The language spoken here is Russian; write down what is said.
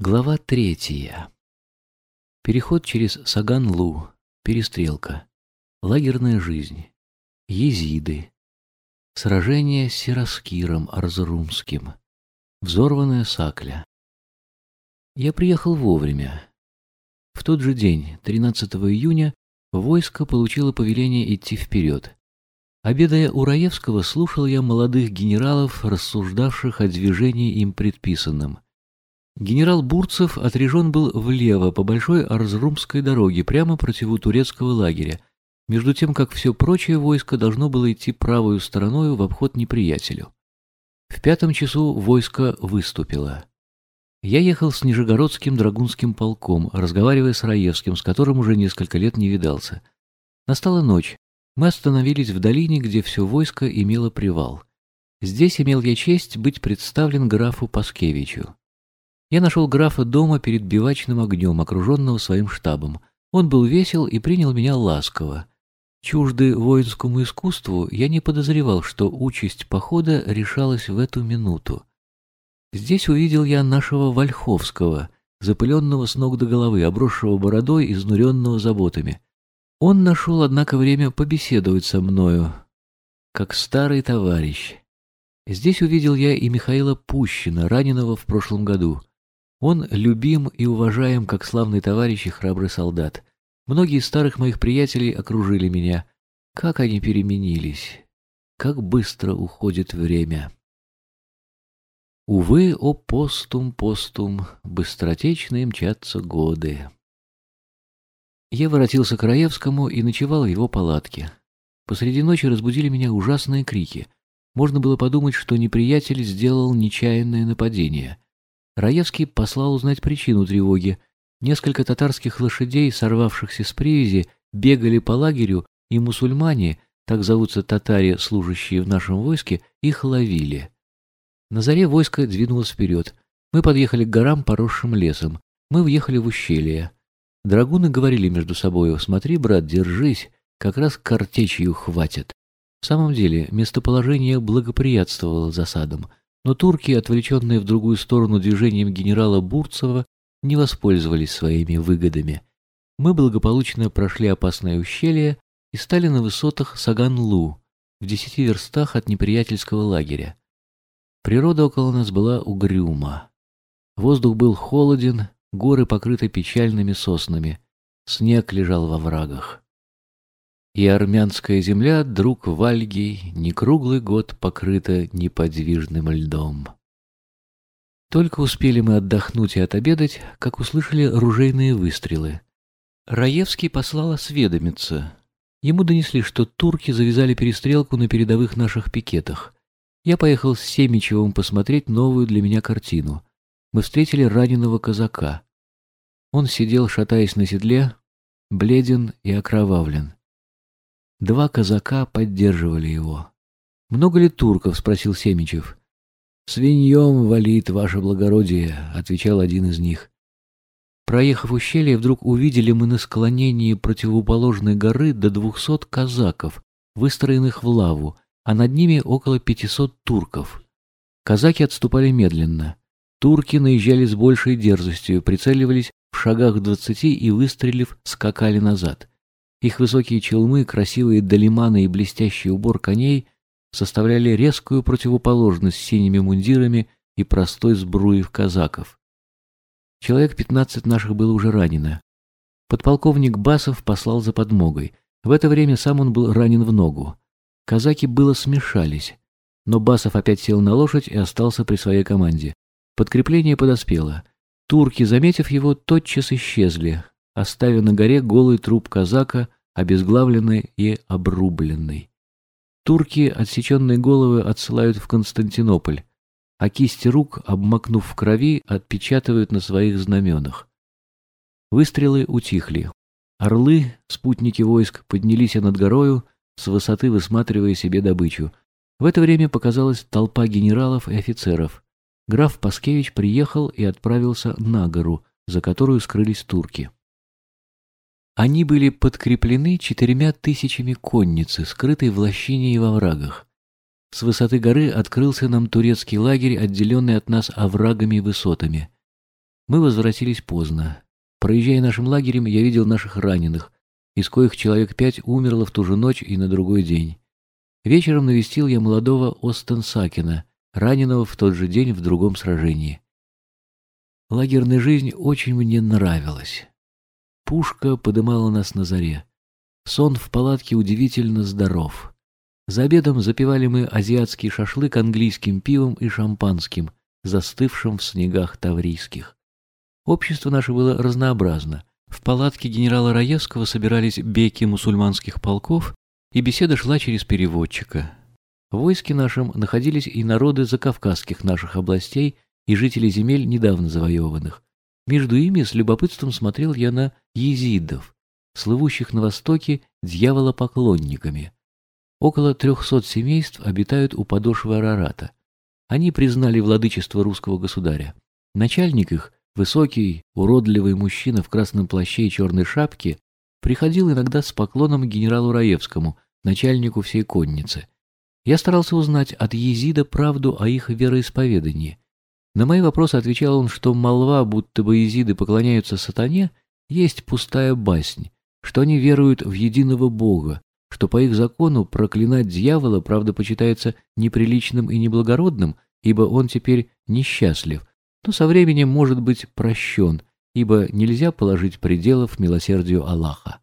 Глава третья. Переход через Саган-Лу, перестрелка, лагерная жизнь, езиды, сражение с Сираскиром Арзрумским, взорванная Сакля. Я приехал вовремя. В тот же день, 13 июня, войско получило повеление идти вперед. Обедая у Раевского, слушал я молодых генералов, рассуждавших о движении им предписанном – Генерал Бурцев отрежен был влево по большой Арзрумской дороге, прямо против турецкого лагеря, между тем, как все прочее войско должно было идти правую стороною в обход неприятелю. В пятом часу войско выступило. Я ехал с Нижегородским драгунским полком, разговаривая с Раевским, с которым уже несколько лет не видался. Настала ночь. Мы остановились в долине, где все войско имело привал. Здесь имел я честь быть представлен графу Паскевичу. Я нашел графа дома перед бивачным огнем, окруженного своим штабом. Он был весел и принял меня ласково. Чужды воинскому искусству, я не подозревал, что участь похода решалась в эту минуту. Здесь увидел я нашего Вольховского, запыленного с ног до головы, обросшего бородой, изнуренного заботами. Он нашел, однако, время побеседовать со мною, как старый товарищ. Здесь увидел я и Михаила Пущина, раненого в прошлом году. Он любим и уважаем, как славный товарищ и храбрый солдат. Многие старых моих приятелей окружили меня. Как они переменились! Как быстро уходит время! Увы, о постум, постум, быстротечные мчатся годы. Я воротился к Раевскому и ночевал в его палатке. Посреди ночи разбудили меня ужасные крики. Можно было подумать, что неприятель сделал нечаянное нападение — Раевский послал узнать причину тревоги. Несколько татарских лошадей, сорвавшихся с привязи, бегали по лагерю, и мусульмане, так зовутся татари, служащие в нашем войске, их ловили. На заре войско двинулось вперед. Мы подъехали к горам, поросшим лесом. Мы въехали в ущелье. Драгуны говорили между собою, «Смотри, брат, держись, как раз картечью хватит». В самом деле, местоположение благоприятствовало засадам. Но турки, отвлеченные в другую сторону движением генерала Бурцева, не воспользовались своими выгодами. Мы благополучно прошли опасное ущелье и стали на высотах Саган-Лу, в десяти верстах от неприятельского лагеря. Природа около нас была угрюма. Воздух был холоден, горы покрыты печальными соснами, снег лежал во врагах и армянская земля, друг Вальгий, не круглый год покрыта неподвижным льдом. Только успели мы отдохнуть и отобедать, как услышали ружейные выстрелы. Раевский послал осведомиться. Ему донесли, что турки завязали перестрелку на передовых наших пикетах. Я поехал с Семичевым посмотреть новую для меня картину. Мы встретили раненого казака. Он сидел, шатаясь на седле, бледен и окровавлен. Два казака поддерживали его. «Много ли турков?» — спросил Семичев. «Свиньем валит, ваше благородие», — отвечал один из них. Проехав ущелье, вдруг увидели мы на склонении противоположной горы до двухсот казаков, выстроенных в лаву, а над ними около пятисот турков. Казаки отступали медленно. Турки наезжали с большей дерзостью, прицеливались в шагах двадцати и, выстрелив, скакали назад. Их высокие челмы, красивые долиманы и блестящий убор коней составляли резкую противоположность синими мундирами и простой сбруев казаков. Человек пятнадцать наших было уже ранено. Подполковник Басов послал за подмогой. В это время сам он был ранен в ногу. Казаки было смешались, но Басов опять сел на лошадь и остался при своей команде. Подкрепление подоспело. Турки, заметив его, тотчас исчезли, оставив на горе голый труп казака, обезглавленный и обрубленный. Турки отсеченные головы отсылают в Константинополь, а кисти рук, обмакнув в крови, отпечатывают на своих знаменах. Выстрелы утихли. Орлы, спутники войск, поднялись над горою, с высоты высматривая себе добычу. В это время показалась толпа генералов и офицеров. Граф Паскевич приехал и отправился на гору, за которую скрылись турки. Они были подкреплены четырьмя тысячами конницы, скрытой в лощине и во врагах. С высоты горы открылся нам турецкий лагерь, отделенный от нас оврагами и высотами. Мы возвратились поздно. Проезжая нашим лагерем, я видел наших раненых, из коих человек пять умерло в ту же ночь и на другой день. Вечером навестил я молодого Остенсакина, раненого в тот же день в другом сражении. Лагерная жизнь очень мне нравилась. Пушка подымала нас на заре. Сон в палатке удивительно здоров. За обедом запивали мы азиатский шашлык английским пивом и шампанским, застывшим в снегах таврийских. Общество наше было разнообразно. В палатке генерала Раевского собирались беки мусульманских полков, и беседа шла через переводчика. В войске нашем находились и народы закавказских наших областей и жители земель, недавно завоеванных. Между ими с любопытством смотрел я на езидов, слывущих на востоке дьяволопоклонниками. Около трехсот семейств обитают у подошвы Арарата. Они признали владычество русского государя. Начальник их, высокий, уродливый мужчина в красном плаще и черной шапке, приходил иногда с поклоном генералу Раевскому, начальнику всей конницы. Я старался узнать от езида правду о их вероисповедании. На мои вопросы отвечал он, что молва, будто бы езиды поклоняются сатане, есть пустая баснь, что они веруют в единого Бога, что по их закону проклинать дьявола, правда, почитается неприличным и неблагородным, ибо он теперь несчастлив, но со временем может быть прощен, ибо нельзя положить пределов милосердию Аллаха.